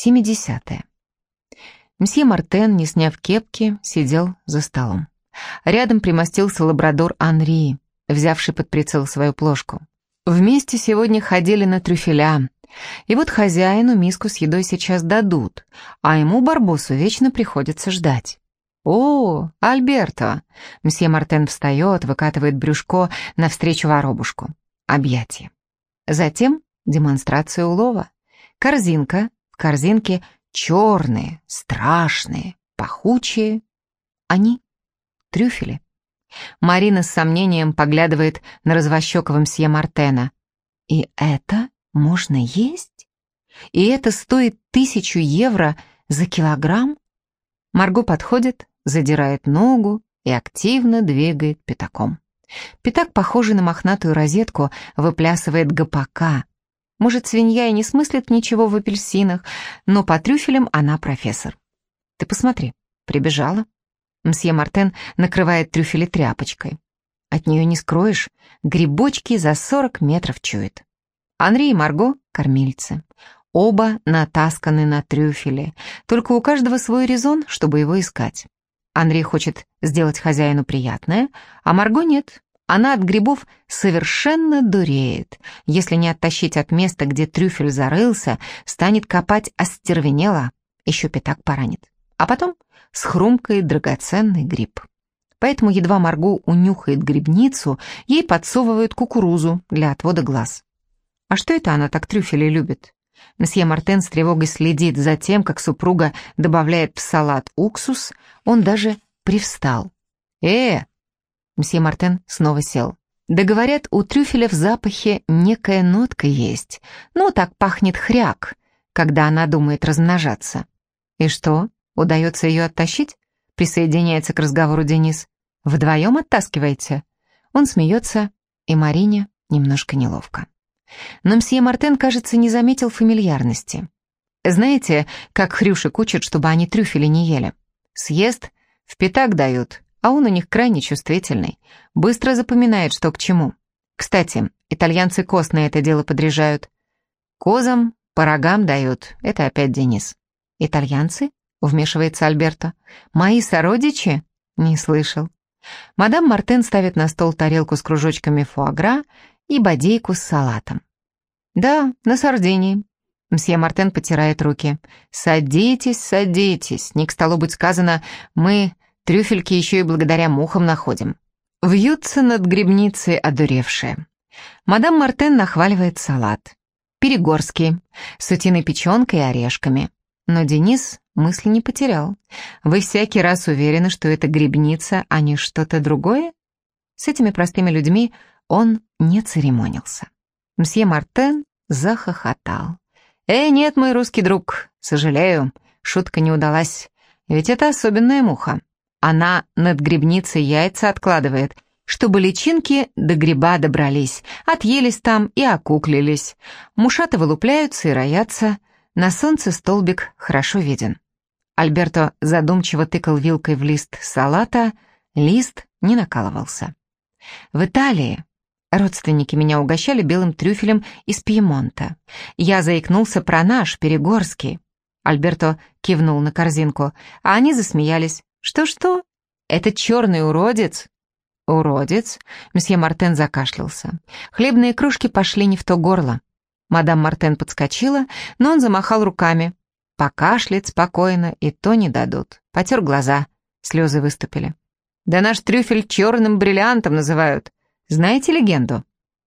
70. Мсье Мартен, не сняв кепки, сидел за столом. Рядом примостился лабрадор Анри, взявший под прицел свою плошку. Вместе сегодня ходили на трюфеля. И вот хозяину миску с едой сейчас дадут, а ему, Барбосу, вечно приходится ждать. «О, Альберто!» Мсье Мартен встает, выкатывает брюшко навстречу воробушку. Объятие. Затем демонстрация улова. Корзинка, корзинке черные, страшные, пахучие. Они — трюфели. Марина с сомнением поглядывает на развощекого мсье Мартена. И это можно есть? И это стоит тысячу евро за килограмм? Марго подходит, задирает ногу и активно двигает пятаком. Пятак, похожий на мохнатую розетку, выплясывает гопака, может, свинья и не смыслит ничего в апельсинах, но по трюфелям она профессор. Ты посмотри, прибежала. Мсье Мартен накрывает трюфели тряпочкой. От нее не скроешь, грибочки за сорок метров чует. Анри и Марго — кормильцы. Оба натасканы на трюфеле, только у каждого свой резон, чтобы его искать. Анри хочет сделать хозяину приятное, а Марго нет, она от грибов совершенно дуреет. Если не оттащить от места, где трюфель зарылся, станет копать остервенело, еще пятак поранит. А потом схрумкает драгоценный гриб. Поэтому едва Марго унюхает грибницу, ей подсовывают кукурузу для отвода глаз. А что это она так трюфели любит? Мсье Мартен с тревогой следит за тем, как супруга добавляет в салат уксус, он даже привстал. «Э, Мсье Мартен снова сел. Да говорят, у трюфеля в запахе некая нотка есть. Ну, так пахнет хряк, когда она думает размножаться. И что, удается ее оттащить? Присоединяется к разговору Денис. Вдвоем оттаскиваете? Он смеется, и Марине немножко неловко. Но мсье Мартен, кажется, не заметил фамильярности. Знаете, как хрюшек учат, чтобы они трюфели не ели? Съест, в пятак дают, а он у них крайне чувствительный. Быстро запоминает, что к чему. Кстати, итальянцы коз на это дело подряжают. Козам по рогам дают, это опять Денис. Итальянцы? Вмешивается Альберто. Мои сородичи? Не слышал. Мадам Мартен ставит на стол тарелку с кружочками фуагра и бодейку с салатом. «Да, на Сардинии». Мсье Мартен потирает руки. «Садитесь, садитесь. Не к столу быть сказано, мы Трюфельки еще и благодаря мухам находим. Вьются над грибницей одуревшие. Мадам Мартен нахваливает салат. Перегорский, с утиной печенкой и орешками. Но Денис мысли не потерял. Вы всякий раз уверены, что это грибница, а не что-то другое? С этими простыми людьми он не церемонился. Мсье Мартен захохотал. «Э, нет, мой русский друг, сожалею, шутка не удалась. Ведь это особенная муха. Она над грибницей яйца откладывает, чтобы личинки до гриба добрались, отъелись там и окуклились. Мушаты вылупляются и роятся, на солнце столбик хорошо виден. Альберто задумчиво тыкал вилкой в лист салата, лист не накалывался. В Италии родственники меня угощали белым трюфелем из Пьемонта. Я заикнулся про наш, Перегорский. Альберто кивнул на корзинку, а они засмеялись. «Что-что? Это черный уродец?» «Уродец?» Месье Мартен закашлялся. Хлебные кружки пошли не в то горло. Мадам Мартен подскочила, но он замахал руками. Покашлять спокойно, и то не дадут. Потер глаза, слезы выступили. «Да наш трюфель черным бриллиантом называют. Знаете легенду?»